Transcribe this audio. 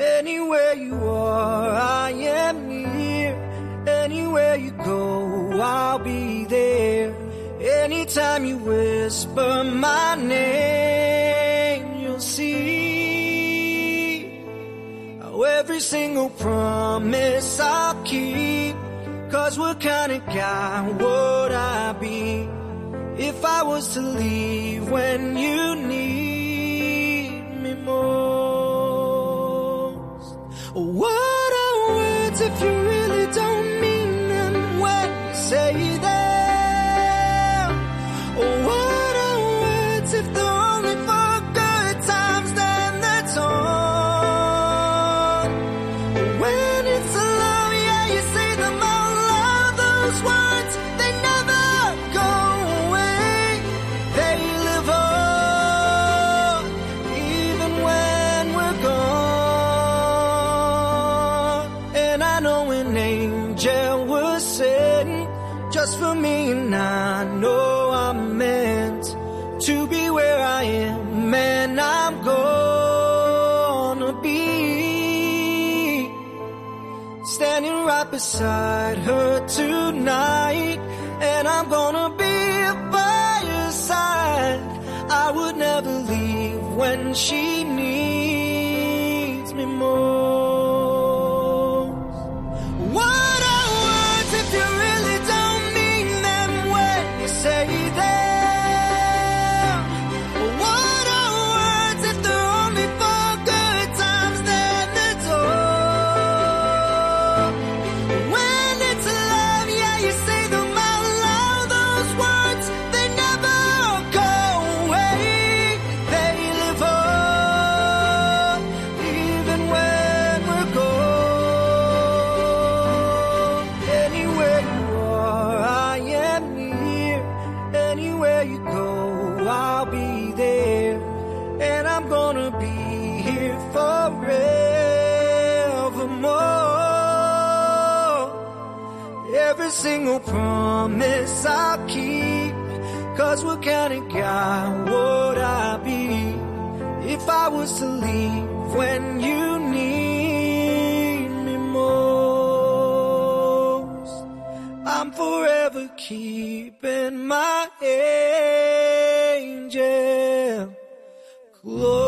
Anywhere you are, I am near. Anywhere you go, I'll be there. Anytime you whisper my name, you'll see how every single promise I'll keep. Cause what kind of guy would I be if I was to leave when you need if you really don't mean them when you say them? Oh, what are words if they're only for good times, then that's all? When it's love, yeah, you say them out loud. Those words, And I know an angel was sent just for me, and I know I'm meant to be where I am, and I'm gonna be standing right beside her tonight, and I'm gonna be by her side. I would never leave when she go, I'll be there. And I'm gonna be here forevermore. Every single promise I'll keep. Cause what kind of guy would I be if I was to leave when you need me most? I'm forever keeping my head Lord.